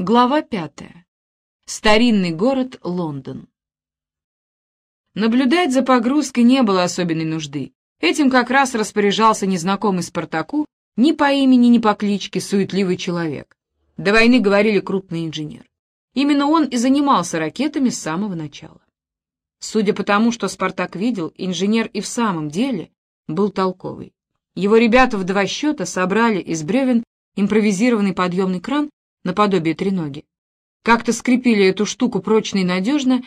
Глава пятая. Старинный город Лондон. Наблюдать за погрузкой не было особенной нужды. Этим как раз распоряжался незнакомый Спартаку ни по имени, ни по кличке суетливый человек. До войны говорили крупный инженер. Именно он и занимался ракетами с самого начала. Судя по тому, что Спартак видел, инженер и в самом деле был толковый. Его ребята в два счета собрали из бревен импровизированный подъемный кран наподобие треноги. Как-то скрепили эту штуку прочно и надежно,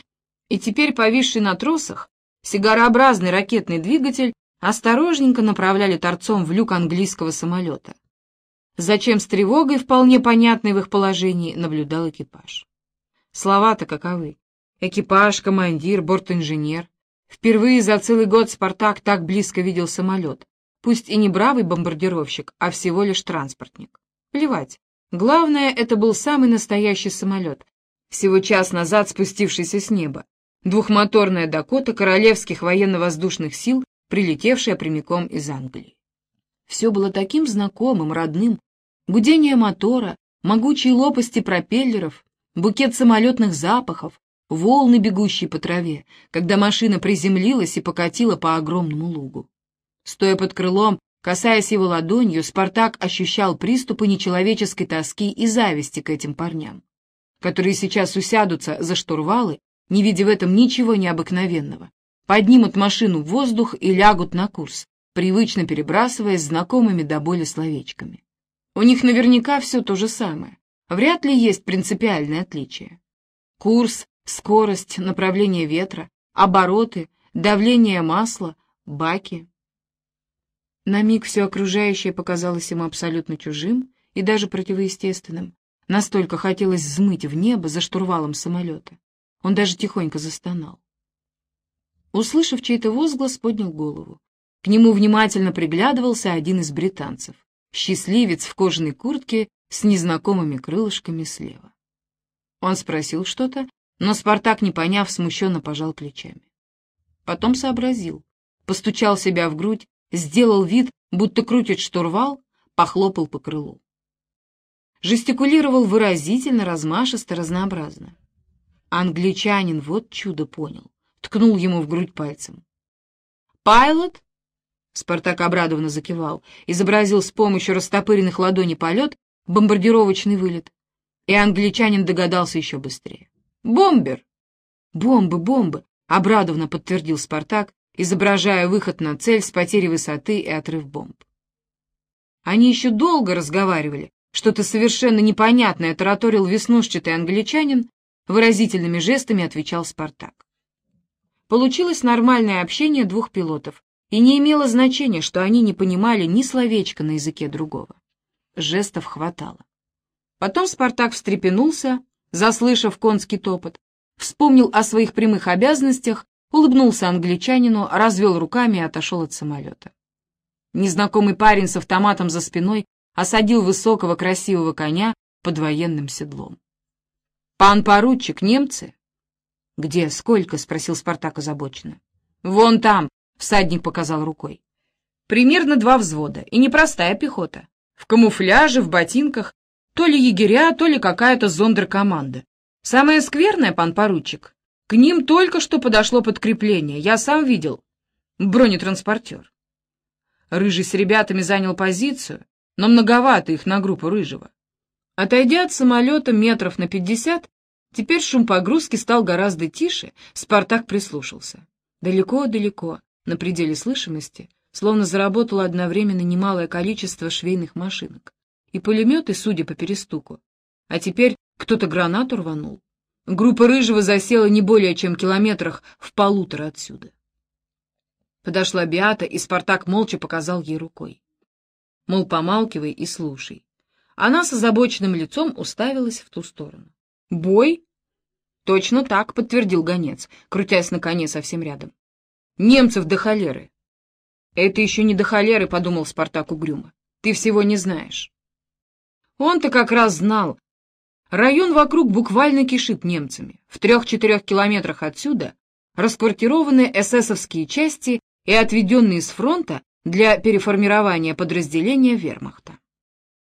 и теперь повисший на тросах сигарообразный ракетный двигатель осторожненько направляли торцом в люк английского самолета. Зачем с тревогой, вполне понятной в их положении, наблюдал экипаж. Слова-то каковы. Экипаж, командир, бортинженер. Впервые за целый год «Спартак» так близко видел самолет. Пусть и не бравый бомбардировщик, а всего лишь транспортник. Плевать. Главное, это был самый настоящий самолет, всего час назад спустившийся с неба. Двухмоторная «Дакота» Королевских военно-воздушных сил, прилетевшая прямиком из Англии. Все было таким знакомым, родным. Гудение мотора, могучие лопасти пропеллеров, букет самолетных запахов, волны, бегущие по траве, когда машина приземлилась и покатила по огромному лугу. Стоя под крылом, Касаясь его ладонью, Спартак ощущал приступы нечеловеческой тоски и зависти к этим парням, которые сейчас усядутся за штурвалы, не видя в этом ничего необыкновенного, поднимут машину в воздух и лягут на курс, привычно перебрасываясь знакомыми до боли словечками. У них наверняка все то же самое. Вряд ли есть принципиальное отличие. Курс, скорость, направление ветра, обороты, давление масла, баки — на миг все окружающее показалось ему абсолютно чужим и даже противоестественным. Настолько хотелось взмыть в небо за штурвалом самолета. Он даже тихонько застонал. Услышав чей-то возглас, поднял голову. К нему внимательно приглядывался один из британцев. Счастливец в кожаной куртке с незнакомыми крылышками слева. Он спросил что-то, но Спартак, не поняв, смущенно пожал плечами. Потом сообразил, постучал себя в грудь сделал вид, будто крутит штурвал, похлопал по крылу. Жестикулировал выразительно, размашисто, разнообразно. Англичанин вот чудо понял, ткнул ему в грудь пальцем. «Пайлот?» Спартак обрадованно закивал, изобразил с помощью растопыренных ладоней полет, бомбардировочный вылет. И англичанин догадался еще быстрее. «Бомбер!» «Бомбы, бомбы!» — обрадованно подтвердил Спартак изображая выход на цель с потерей высоты и отрыв бомб. Они еще долго разговаривали, что-то совершенно непонятное тараторил веснушчатый англичанин, выразительными жестами отвечал Спартак. Получилось нормальное общение двух пилотов, и не имело значения, что они не понимали ни словечка на языке другого. Жестов хватало. Потом Спартак встрепенулся, заслышав конский топот, вспомнил о своих прямых обязанностях улыбнулся англичанину, развел руками и отошел от самолета. Незнакомый парень с автоматом за спиной осадил высокого красивого коня под военным седлом. «Пан поручик, немцы?» «Где? Сколько?» — спросил Спартак озабоченно. «Вон там!» — всадник показал рукой. «Примерно два взвода, и непростая пехота. В камуфляже, в ботинках, то ли егеря, то ли какая-то зондеркоманда. Самое скверное, пан поручик, к ним только что подошло подкрепление, я сам видел. Бронетранспортер. Рыжий с ребятами занял позицию, но многовато их на группу Рыжего. Отойдя от самолета метров на пятьдесят, теперь шум погрузки стал гораздо тише, Спартак прислушался. Далеко-далеко, на пределе слышимости, словно заработало одновременно немалое количество швейных машинок. И пулеметы, судя по перестуку. А теперь кто-то гранату рванул. Группа Рыжего засела не более чем километрах в полутора отсюда. Подошла Биата, и Спартак молча показал ей рукой. Мол, помалкивай и слушай. Она с озабоченным лицом уставилась в ту сторону. «Бой?» «Точно так», — подтвердил гонец, крутясь на коне совсем рядом. «Немцев до холеры». «Это еще не до холеры», — подумал Спартак угрюмо. «Ты всего не знаешь». Он-то как раз знал, Район вокруг буквально кишит немцами. В трех-четырех километрах отсюда расквартированы эсэсовские части и отведенные с фронта для переформирования подразделения вермахта.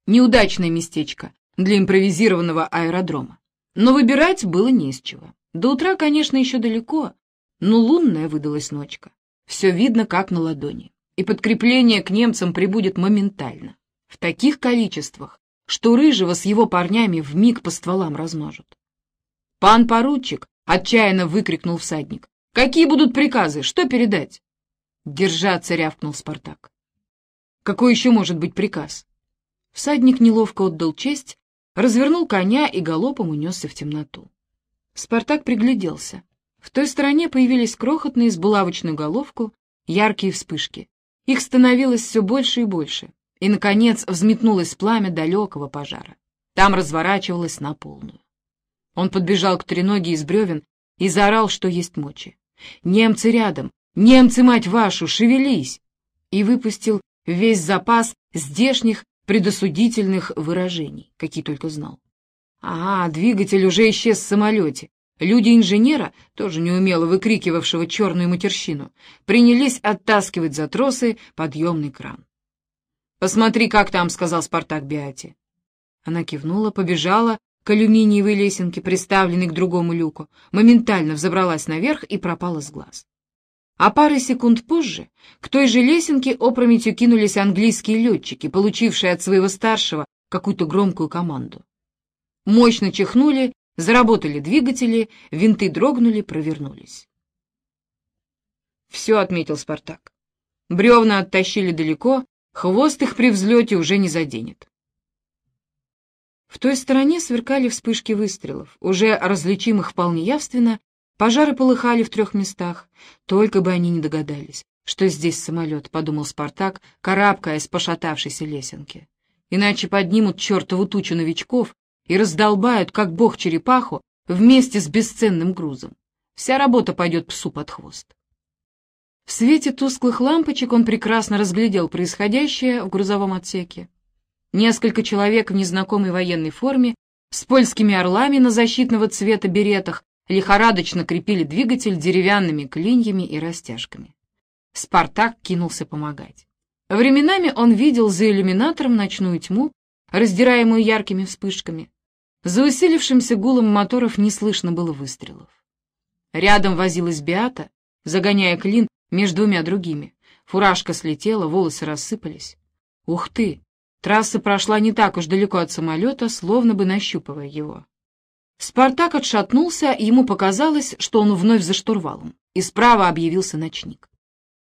Неудачное местечко, для импровизированного аэродрома. Но выбирать было не из чего. До утра, конечно, еще далеко, но лунная выдалась ночка. Все видно, как на ладони. И подкрепление к немцам прибудет моментально. В таких количествах, что Рыжего с его парнями в миг по стволам размажут. «Пан поручик!» — отчаянно выкрикнул всадник. «Какие будут приказы? Что передать?» «Держаться!» — рявкнул Спартак. «Какой еще может быть приказ?» Всадник неловко отдал честь, развернул коня и галопом унесся в темноту. Спартак пригляделся. В той стороне появились крохотные с булавочную головку яркие вспышки. Их становилось все больше и больше, и, наконец, взметнулось пламя далекого пожара. Там разворачивалось на полную. Он подбежал к треноге из бревен и заорал, что есть мочи. «Немцы рядом! Немцы, мать вашу, шевелись!» И выпустил весь запас здешних предосудительных выражений, какие только знал. А, двигатель уже исчез в самолете. Люди инженера, тоже неумело выкрикивавшего черную матерщину, принялись оттаскивать за тросы подъемный кран. «Посмотри, как там», — сказал Спартак Биати. Она кивнула, побежала к алюминиевой лесенке, приставленной к другому люку, моментально взобралась наверх и пропала с глаз. А пары секунд позже к той же лесенке опрометью кинулись английские летчики, получившие от своего старшего какую-то громкую команду. Мощно чихнули, заработали двигатели, винты дрогнули, провернулись. «Все», — отметил Спартак. Бревна оттащили далеко, хвост их при взлете уже не заденет. В той стороне сверкали вспышки выстрелов, уже различимых вполне явственно, Пожары полыхали в трех местах, только бы они не догадались, что здесь самолет, — подумал Спартак, карабкаясь по шатавшейся лесенке. Иначе поднимут чертову тучу новичков и раздолбают, как бог черепаху, вместе с бесценным грузом. Вся работа пойдет псу под хвост. В свете тусклых лампочек он прекрасно разглядел происходящее в грузовом отсеке. Несколько человек в незнакомой военной форме с польскими орлами на защитного цвета беретах лихорадочно крепили двигатель деревянными клиньями и растяжками. Спартак кинулся помогать. Временами он видел за иллюминатором ночную тьму, раздираемую яркими вспышками. За усилившимся гулом моторов не слышно было выстрелов. Рядом возилась Биата, загоняя клин между двумя другими. Фуражка слетела, волосы рассыпались. Ух ты! Трасса прошла не так уж далеко от самолета, словно бы нащупывая его. Спартак отшатнулся, и ему показалось, что он вновь за штурвалом, и справа объявился ночник.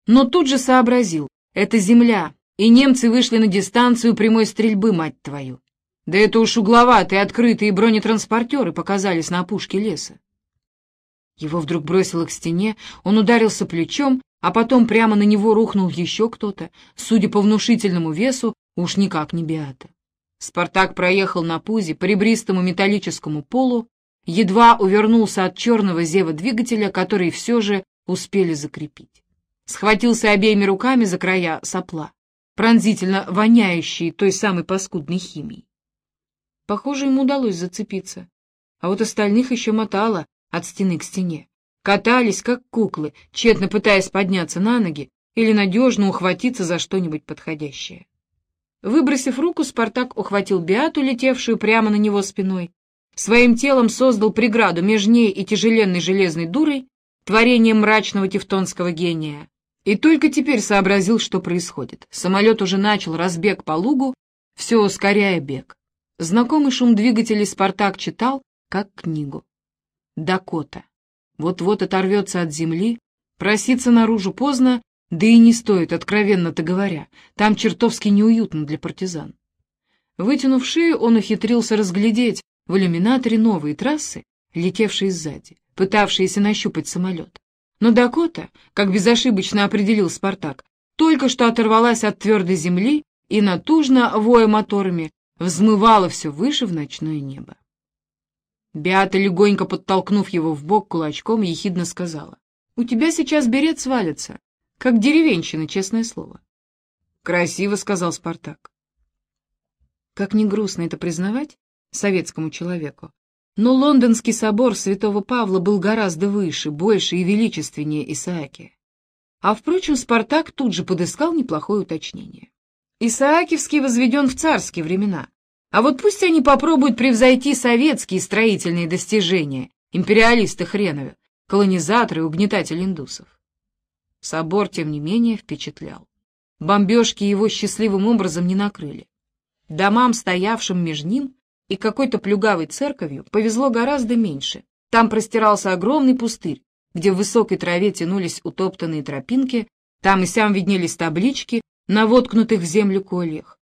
Но тут же сообразил, это земля, и немцы вышли на дистанцию прямой стрельбы, мать твою. Да это уж угловатые открытые бронетранспортеры показались на опушке леса. Его вдруг бросило к стене, он ударился плечом, а потом прямо на него рухнул еще кто-то, судя по внушительному весу, уж никак не Биата. Спартак проехал на пузе по ребристому металлическому полу, едва увернулся от черного зева двигателя, который все же успели закрепить. Схватился обеими руками за края сопла, пронзительно воняющие той самой паскудной химией. Похоже, ему удалось зацепиться, а вот остальных еще мотало от стены к стене. Катались, как куклы, тщетно пытаясь подняться на ноги или надежно ухватиться за что-нибудь подходящее. Выбросив руку, Спартак ухватил Биату, летевшую прямо на него спиной. Своим телом создал преграду между ней и тяжеленной железной дурой, творением мрачного тевтонского гения. И только теперь сообразил, что происходит. Самолет уже начал разбег по лугу, все ускоряя бег. Знакомый шум двигателей Спартак читал, как книгу. Дакота. Вот-вот оторвется от земли, проситься наружу поздно, да и не стоит, откровенно-то говоря, там чертовски неуютно для партизан. Вытянув шею, он ухитрился разглядеть в иллюминаторе новые трассы, летевшие сзади, пытавшиеся нащупать самолет. Но Дакота, как безошибочно определил Спартак, только что оторвалась от твердой земли и, натужно воя моторами, взмывала все выше в ночное небо. Беата, легонько подтолкнув его в бок кулачком, ехидно сказала, «У тебя сейчас берет свалится. Как деревенщина, честное слово. Красиво, сказал Спартак. Как не грустно это признавать советскому человеку, но лондонский собор святого Павла был гораздо выше, больше и величественнее Исааки. А, впрочем, Спартак тут же подыскал неплохое уточнение. Исаакиевский возведен в царские времена, А вот пусть они попробуют превзойти советские строительные достижения, империалисты хреновы, колонизаторы и угнетатели индусов. Собор, тем не менее, впечатлял. Бомбежки его счастливым образом не накрыли. Домам, стоявшим между ним и какой-то плюгавой церковью, повезло гораздо меньше. Там простирался огромный пустырь, где в высокой траве тянулись утоптанные тропинки, там и сям виднелись таблички на воткнутых в землю кольях.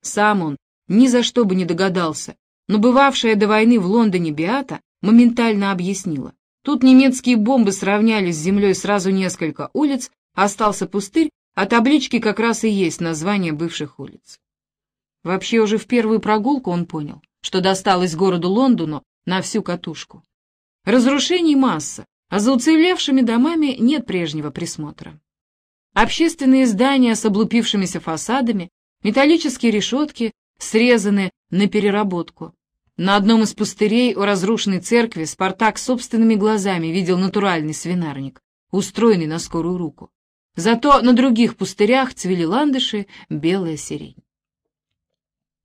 Сам он ни за что бы не догадался, но бывавшая до войны в Лондоне Биата моментально объяснила. Тут немецкие бомбы сравняли с землей сразу несколько улиц, остался пустырь, а таблички как раз и есть название бывших улиц. Вообще уже в первую прогулку он понял, что досталось городу Лондону на всю катушку. Разрушений масса, а за уцелевшими домами нет прежнего присмотра. Общественные здания с облупившимися фасадами, металлические решетки срезаны на переработку. На одном из пустырей у разрушенной церкви Спартак собственными глазами видел натуральный свинарник, устроенный на скорую руку. Зато на других пустырях цвели ландыши, белая сирень.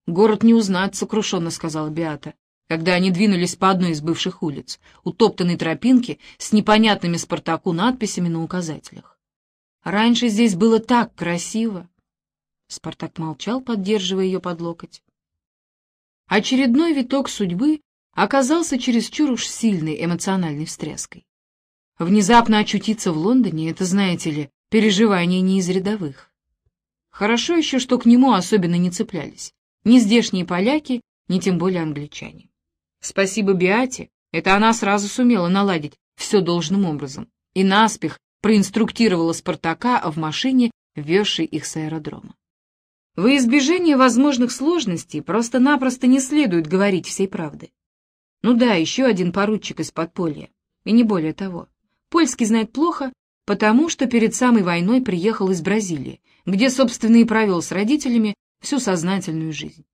«Город не узнать», — сокрушенно сказала Биата, когда они двинулись по одной из бывших улиц, утоптанной тропинки с непонятными Спартаку надписями на указателях. «Раньше здесь было так красиво!» Спартак молчал, поддерживая ее под локоть. Очередной виток судьбы оказался чересчур уж сильной эмоциональной встряской. Внезапно очутиться в Лондоне — это, знаете ли, переживание не из рядовых. Хорошо еще, что к нему особенно не цеплялись. Ни здешние поляки, ни тем более англичане. Спасибо Биате, это она сразу сумела наладить все должным образом и наспех проинструктировала Спартака в машине, везшей их с аэродрома. Во избежание возможных сложностей просто-напросто не следует говорить всей правды. Ну да, еще один поручик из подполья, и не более того. Польский знает плохо, потому что перед самой войной приехал из Бразилии, где, собственно, и провел с родителями всю сознательную жизнь.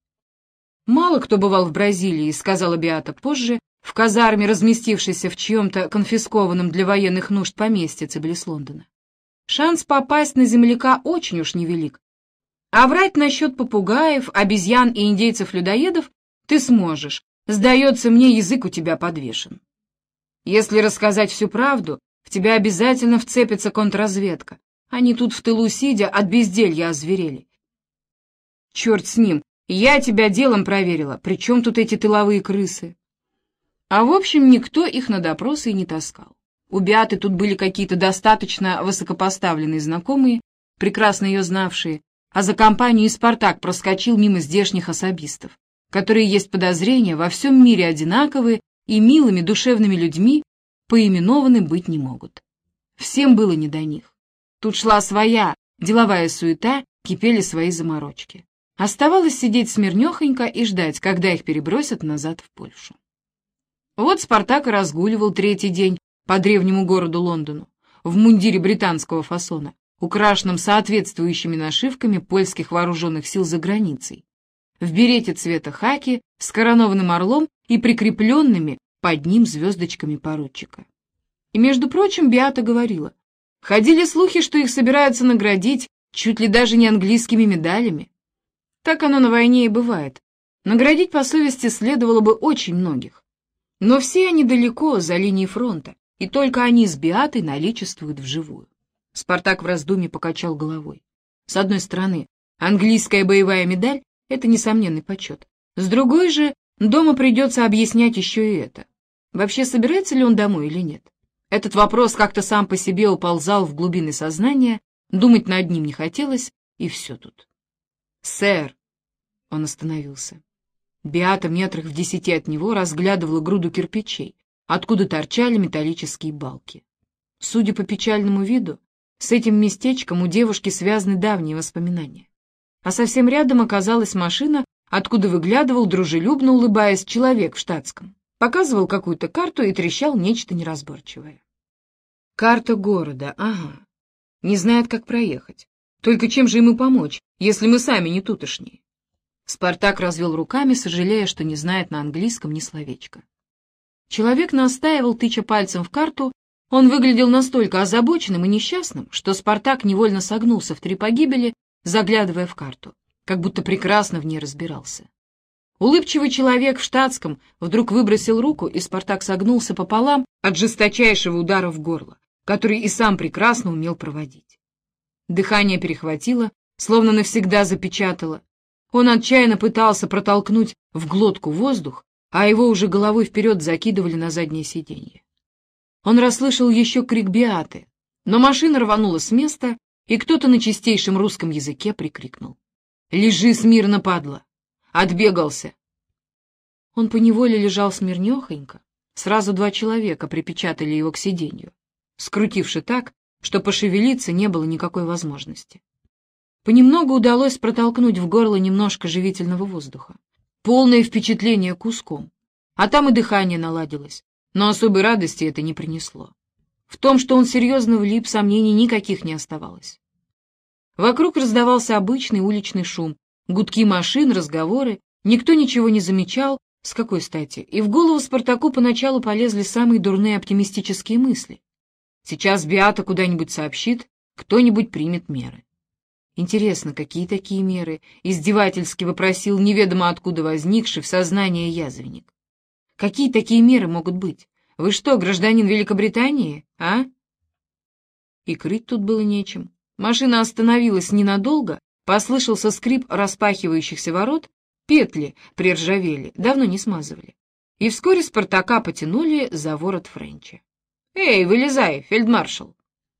Мало кто бывал в Бразилии, сказала Биата позже, в казарме, разместившейся в чьем-то конфискованном для военных нужд поместье близ Лондона. Шанс попасть на земляка очень уж невелик, а врать насчет попугаев, обезьян и индейцев-людоедов ты сможешь. Сдается мне, язык у тебя подвешен. Если рассказать всю правду, в тебя обязательно вцепится контрразведка. Они тут в тылу сидя от безделья озверели. Черт с ним, я тебя делом проверила, причем тут эти тыловые крысы? А в общем, никто их на допросы и не таскал. У Биаты тут были какие-то достаточно высокопоставленные знакомые, прекрасно ее знавшие, а за компанию и «Спартак» проскочил мимо здешних особистов, которые, есть подозрения, во всем мире одинаковые и милыми душевными людьми поименованы быть не могут. Всем было не до них. Тут шла своя деловая суета, кипели свои заморочки. Оставалось сидеть смирнехонько и ждать, когда их перебросят назад в Польшу. Вот Спартак разгуливал третий день по древнему городу Лондону в мундире британского фасона, украшенном соответствующими нашивками польских вооруженных сил за границей, в берете цвета хаки с коронованным орлом и прикрепленными под ним звездочками поручика. И, между прочим, Биата говорила, ходили слухи, что их собираются наградить чуть ли даже не английскими медалями. Так оно на войне и бывает. Наградить по совести следовало бы очень многих. Но все они далеко, за линией фронта, и только они с Биатой наличествуют вживую. Спартак в раздумье покачал головой. С одной стороны, английская боевая медаль — это несомненный почет. С другой же, дома придется объяснять еще и это. Вообще, собирается ли он домой или нет? Этот вопрос как-то сам по себе уползал в глубины сознания, думать над ним не хотелось, и все тут. «Сэр!» — он остановился. Биата метрах в десяти от него разглядывала груду кирпичей, откуда торчали металлические балки. Судя по печальному виду, с этим местечком у девушки связаны давние воспоминания. А совсем рядом оказалась машина, откуда выглядывал, дружелюбно улыбаясь, человек в штатском. Показывал какую-то карту и трещал нечто неразборчивое. Карта города, ага. Не знает, как проехать. Только чем же ему помочь, если мы сами не тутошние? Спартак развел руками, сожалея, что не знает на английском ни словечка. Человек настаивал, тыча пальцем в карту, он выглядел настолько озабоченным и несчастным, что Спартак невольно согнулся в три погибели, заглядывая в карту, как будто прекрасно в ней разбирался. Улыбчивый человек в штатском вдруг выбросил руку, и Спартак согнулся пополам от жесточайшего удара в горло, который и сам прекрасно умел проводить. Дыхание перехватило, словно навсегда запечатало. Он отчаянно пытался протолкнуть в глотку воздух, а его уже головой вперед закидывали на заднее сиденье. Он расслышал еще крик Биаты, но машина рванула с места, и кто-то на чистейшем русском языке прикрикнул. «Лежи смирно, падла! Отбегался!» Он поневоле лежал смирнехонько. Сразу два человека припечатали его к сиденью, скрутивши так, что пошевелиться не было никакой возможности. Понемногу удалось протолкнуть в горло немножко живительного воздуха. Полное впечатление куском. А там и дыхание наладилось, но особой радости это не принесло. В том, что он серьезно влип, сомнений никаких не оставалось. Вокруг раздавался обычный уличный шум, гудки машин, разговоры, никто ничего не замечал, с какой стати, и в голову Спартаку поначалу полезли самые дурные оптимистические мысли. Сейчас Биата куда-нибудь сообщит, кто-нибудь примет меры. Интересно, какие такие меры? Издевательски вопросил неведомо откуда возникший в сознании язвенник. Какие такие меры могут быть? Вы что, гражданин Великобритании, а? И крыть тут было нечем. Машина остановилась ненадолго, послышался скрип распахивающихся ворот, петли приржавели, давно не смазывали. И вскоре Спартака потянули за ворот Френча. «Эй, вылезай, фельдмаршал!»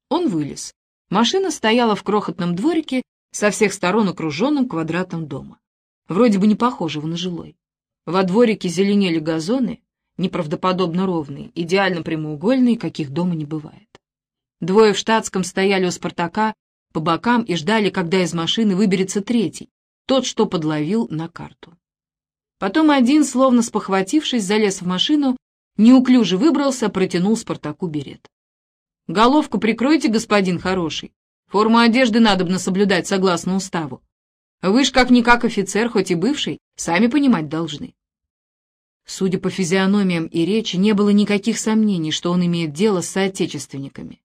Он вылез. Машина стояла в крохотном дворике со всех сторон окруженным квадратом дома, вроде бы не похожего на жилой. Во дворике зеленели газоны, неправдоподобно ровные, идеально прямоугольные, каких дома не бывает. Двое в штатском стояли у Спартака по бокам и ждали, когда из машины выберется третий, тот, что подловил на карту. Потом один, словно спохватившись, залез в машину, неуклюже выбрался, протянул Спартаку берет. Головку прикройте, господин хороший. Форму одежды надобно соблюдать согласно уставу. Вы ж как-никак офицер, хоть и бывший, сами понимать должны. Судя по физиономиям и речи, не было никаких сомнений, что он имеет дело с соотечественниками.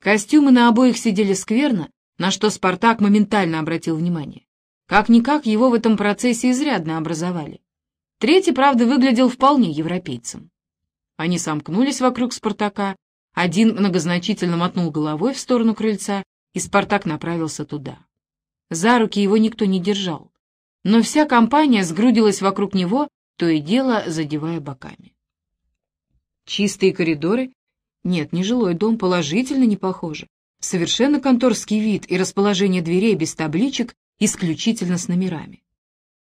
Костюмы на обоих сидели скверно, на что Спартак моментально обратил внимание. Как-никак его в этом процессе изрядно образовали. Третий, правда, выглядел вполне европейцем. Они сомкнулись вокруг Спартака, один многозначительно мотнул головой в сторону крыльца, и Спартак направился туда. За руки его никто не держал, но вся компания сгрудилась вокруг него, то и дело задевая боками. Чистые коридоры? Нет, нежилой дом положительно не похоже. Совершенно конторский вид и расположение дверей без табличек, исключительно с номерами.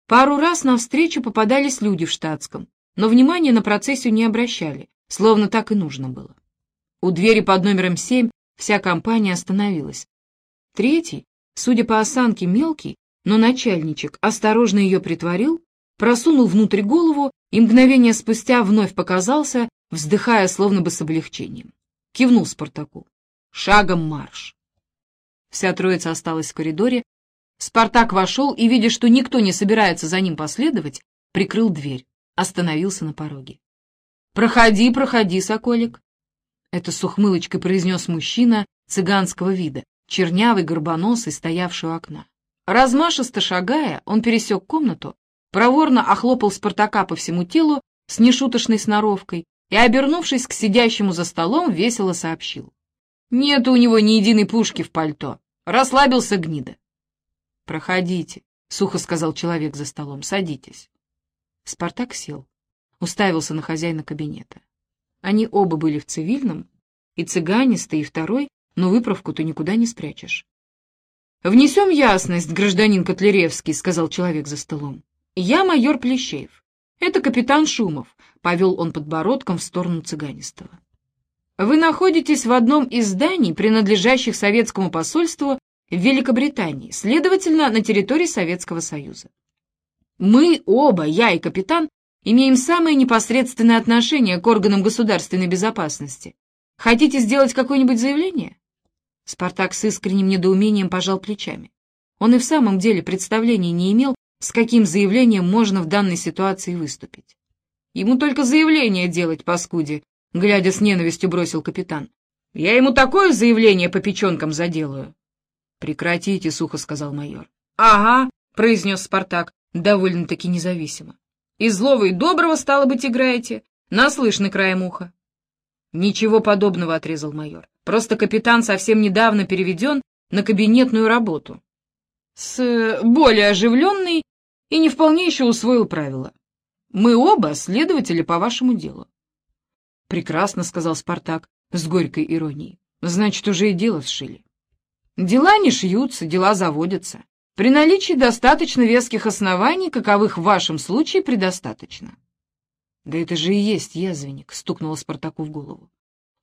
Пару раз навстречу попадались люди в штатском, но внимания на процессию не обращали, словно так и нужно было. У двери под номером семь вся компания остановилась. Третий, судя по осанке мелкий, но начальничек осторожно ее притворил, просунул внутрь голову и мгновение спустя вновь показался, вздыхая словно бы с облегчением. Кивнул Спартаку. Шагом марш. Вся троица осталась в коридоре. Спартак вошел и, видя, что никто не собирается за ним последовать, прикрыл дверь, остановился на пороге. «Проходи, проходи, соколик», это с ухмылочкой произнес мужчина цыганского вида, чернявый, горбоносый, стоявший у окна. Размашисто шагая, он пересек комнату, проворно охлопал Спартака по всему телу с нешуточной сноровкой и, обернувшись к сидящему за столом, весело сообщил. «Нет у него ни единой пушки в пальто. Расслабился гнида». «Проходите», — сухо сказал человек за столом, — «садитесь». Спартак сел, уставился на хозяина кабинета. Они оба были в цивильном, и цыганистый, и второй, но выправку-то никуда не спрячешь. «Внесем ясность, гражданин Котляревский», — сказал человек за столом. «Я майор Плещеев. Это капитан Шумов», — повел он подбородком в сторону цыганистого. «Вы находитесь в одном из зданий, принадлежащих советскому посольству в Великобритании, следовательно, на территории Советского Союза. Мы оба, я и капитан, имеем самое непосредственное отношение к органам государственной безопасности. Хотите сделать какое-нибудь заявление?» Спартак с искренним недоумением пожал плечами. Он и в самом деле представления не имел, с каким заявлением можно в данной ситуации выступить. «Ему только заявление делать, паскуде», — глядя с ненавистью бросил капитан. «Я ему такое заявление по печенкам заделаю». «Прекратите», — сухо сказал майор. «Ага», — произнес Спартак, довольно-таки независимо. И злого, и доброго, стало быть, играете. Наслышно краем уха. Ничего подобного, — отрезал майор. Просто капитан совсем недавно переведен на кабинетную работу. С более оживленной и не вполне еще усвоил правила. Мы оба следователи по вашему делу. Прекрасно, — сказал Спартак с горькой иронией. Значит, уже и дело сшили. Дела не шьются, дела заводятся. При наличии достаточно веских оснований, каковых в вашем случае предостаточно. Да это же и есть язвенник, — стукнула Спартаку в голову.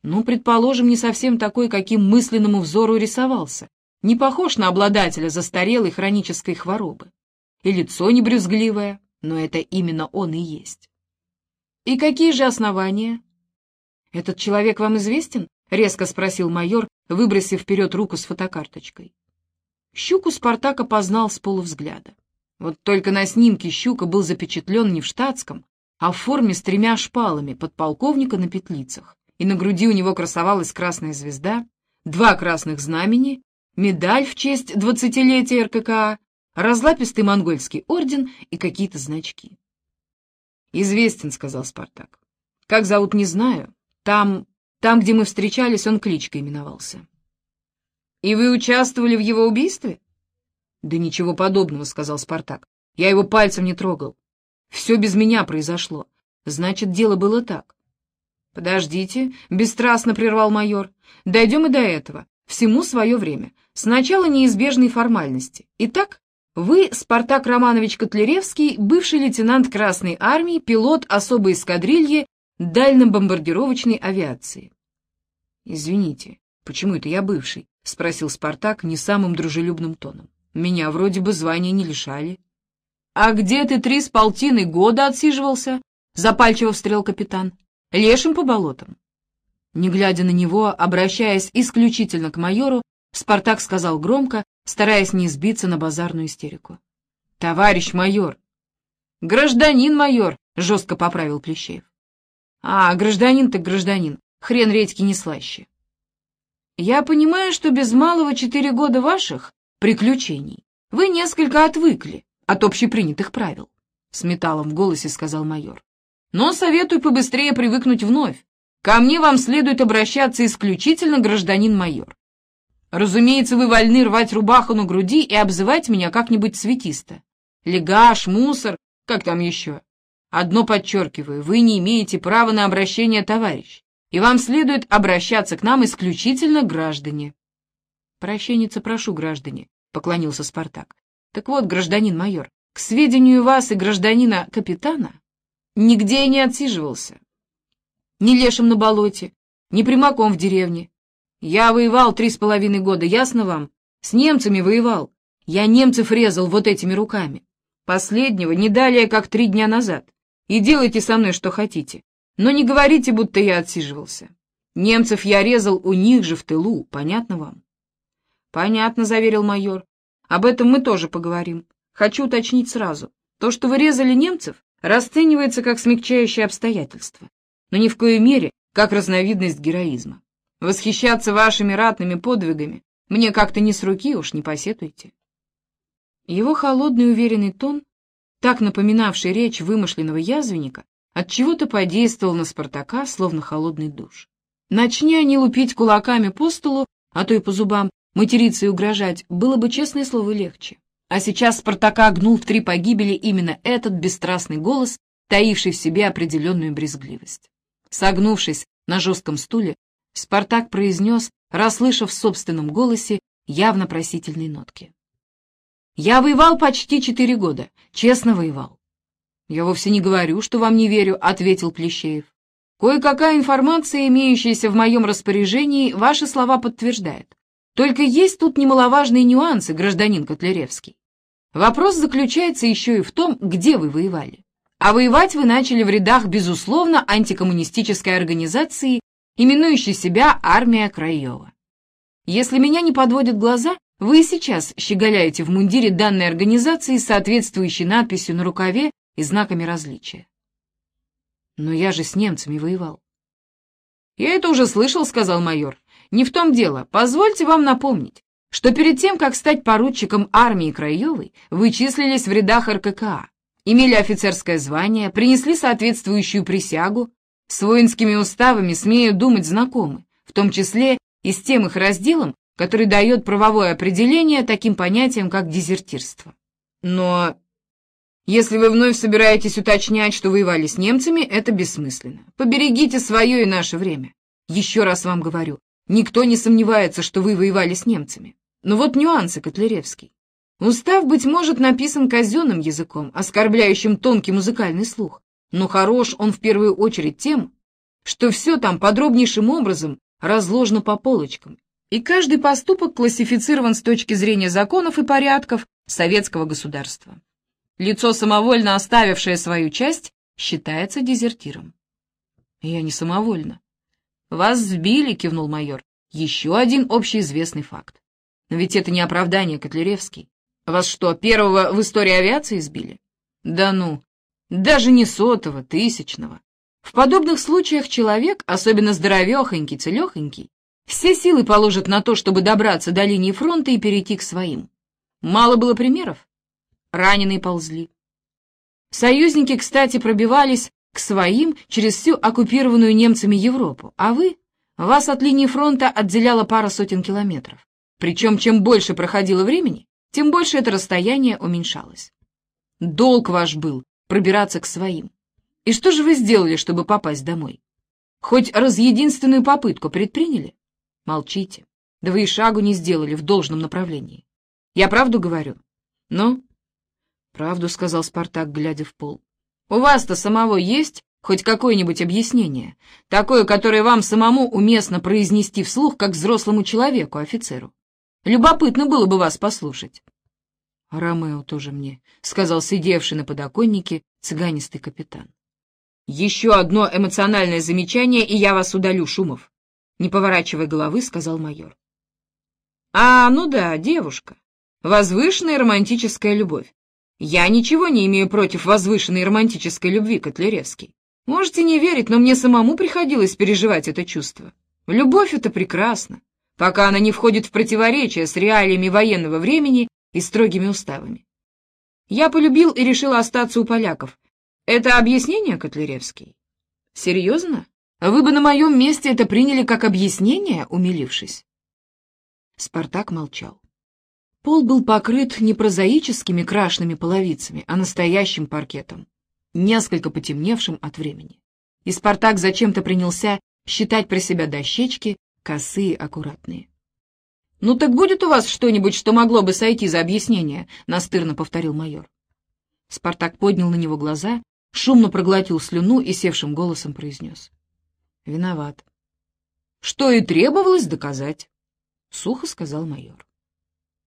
Ну, предположим, не совсем такой, каким мысленному взору рисовался. Не похож на обладателя застарелой хронической хворобы. И лицо не брюзгливое, но это именно он и есть. И какие же основания? Этот человек вам известен? — резко спросил майор, выбросив вперед руку с фотокарточкой. Щуку Спартак опознал с полувзгляда. Вот только на снимке Щука был запечатлен не в штатском, а в форме с тремя шпалами подполковника на петлицах, и на груди у него красовалась красная звезда, два красных знамени, медаль в честь двадцатилетия РККА, разлапистый монгольский орден и какие-то значки. «Известен», — сказал Спартак. «Как зовут, не знаю. Там там, где мы встречались, он кличкой именовался. «И вы участвовали в его убийстве?» «Да ничего подобного», — сказал Спартак. «Я его пальцем не трогал. Все без меня произошло. Значит, дело было так». «Подождите», — бесстрастно прервал майор. «Дойдем и до этого. Всему свое время. Сначала неизбежные формальности. Итак, вы, Спартак Романович Котляревский, бывший лейтенант Красной Армии, пилот особой эскадрильи дальнобомбардировочной авиации. «Извините, почему это я бывший?» — спросил Спартак не самым дружелюбным тоном. «Меня вроде бы звания не лишали». «А где ты три с полтиной года отсиживался?» — запальчиво встрел капитан. «Лешим по болотам». Не глядя на него, обращаясь исключительно к майору, Спартак сказал громко, стараясь не сбиться на базарную истерику. «Товарищ майор!» «Гражданин майор!» — жестко поправил Плещеев. А, гражданин так гражданин, хрен редьки не слаще. Я понимаю, что без малого четыре года ваших приключений вы несколько отвыкли от общепринятых правил, — с металлом в голосе сказал майор. Но советую побыстрее привыкнуть вновь. Ко мне вам следует обращаться исключительно гражданин-майор. Разумеется, вы вольны рвать рубаху на груди и обзывать меня как-нибудь цветисто. Легаш, мусор, как там еще. Одно подчеркиваю, вы не имеете права на обращение, товарищ, и вам следует обращаться к нам исключительно граждане. Прощенница прошу, граждане, — поклонился Спартак. Так вот, гражданин майор, к сведению вас и гражданина капитана, нигде я не отсиживался. Ни лешим на болоте, ни примаком в деревне. Я воевал три с половиной года, ясно вам? С немцами воевал. Я немцев резал вот этими руками. Последнего не далее, как три дня назад и делайте со мной что хотите, но не говорите, будто я отсиживался. Немцев я резал у них же в тылу, понятно вам? Понятно, заверил майор. Об этом мы тоже поговорим. Хочу уточнить сразу. То, что вы резали немцев, расценивается как смягчающее обстоятельство, но ни в коей мере как разновидность героизма. Восхищаться вашими ратными подвигами мне как-то не с руки, уж не посетуйте. Его холодный уверенный тон так напоминавший речь вымышленного язвенника, от чего то подействовал на Спартака, словно холодный душ. Начни они лупить кулаками по столу, а то и по зубам, материться и угрожать, было бы, честное слово, легче. А сейчас Спартака гнул в три погибели именно этот бесстрастный голос, таивший в себе определенную брезгливость. Согнувшись на жестком стуле, Спартак произнес, расслышав в собственном голосе явно просительные нотки. Я воевал почти четыре года, честно воевал. Я вовсе не говорю, что вам не верю, ответил Плещеев. Кое-какая информация, имеющаяся в моем распоряжении, ваши слова подтверждает. Только есть тут немаловажные нюансы, гражданин Котляревский. Вопрос заключается еще и в том, где вы воевали. А воевать вы начали в рядах, безусловно, антикоммунистической организации, именующей себя «Армия Краева». Если меня не подводят глаза, вы и сейчас щеголяете в мундире данной организации с соответствующей надписью на рукаве и знаками различия. Но я же с немцами воевал. Я это уже слышал, сказал майор. Не в том дело. Позвольте вам напомнить, что перед тем, как стать поручиком армии Краевой, вы числились в рядах РККА. имели офицерское звание, принесли соответствующую присягу, с воинскими уставами, смею думать, знакомы, в том числе и с тем их разделом, который дает правовое определение таким понятиям, как дезертирство. Но если вы вновь собираетесь уточнять, что воевали с немцами, это бессмысленно. Поберегите свое и наше время. Еще раз вам говорю, никто не сомневается, что вы воевали с немцами. Но вот нюансы, Котляревский. Устав, быть может, написан казенным языком, оскорбляющим тонкий музыкальный слух, но хорош он в первую очередь тем, что все там подробнейшим образом разложено по полочкам, и каждый поступок классифицирован с точки зрения законов и порядков советского государства. Лицо, самовольно оставившее свою часть, считается дезертиром. Я не самовольно. Вас сбили, кивнул майор. Еще один общеизвестный факт. Но ведь это не оправдание, Котляревский. Вас что, первого в истории авиации сбили? Да ну, даже не сотого, тысячного. В подобных случаях человек, особенно здоровехонький, целехонький, все силы положит на то, чтобы добраться до линии фронта и перейти к своим. Мало было примеров? раненые ползли. Союзники, кстати, пробивались к своим через всю оккупированную немцами Европу, а вы? Вас от линии фронта отделяла пара сотен километров. Причем, чем больше проходило времени, тем больше это расстояние уменьшалось. Долг ваш был пробираться к своим. И что же вы сделали, чтобы попасть домой? Хоть раз единственную попытку предприняли? Молчите. Да вы и шагу не сделали в должном направлении. Я правду говорю? Ну, «Правду», — сказал Спартак, глядя в пол. «У вас-то самого есть хоть какое-нибудь объяснение? Такое, которое вам самому уместно произнести вслух, как взрослому человеку, офицеру? Любопытно было бы вас послушать». «Ромео тоже мне», — сказал сидевший на подоконнике цыганистый капитан. «Еще одно эмоциональное замечание, и я вас удалю, Шумов», — не поворачивая головы, сказал майор. «А, ну да, девушка. Возвышенная романтическая любовь. Я ничего не имею против возвышенной романтической любви, Котляревский. Можете не верить, но мне самому приходилось переживать это чувство. Любовь — это прекрасно, пока она не входит в противоречие с реалиями военного времени и строгими уставами. Я полюбил и решил остаться у поляков. Это объяснение, Котляревский? Серьезно? Вы бы на моем месте это приняли как объяснение, умилившись? Спартак молчал. Пол был покрыт не прозаическими крашенными половицами, а настоящим паркетом, несколько потемневшим от времени. И Спартак зачем-то принялся считать про себя дощечки, косые, аккуратные. «Ну так будет у вас что-нибудь, что могло бы сойти за объяснение?» — настырно повторил майор. Спартак поднял на него глаза, шумно проглотил слюну и севшим голосом произнес. «Виноват». «Что и требовалось доказать», — сухо сказал майор.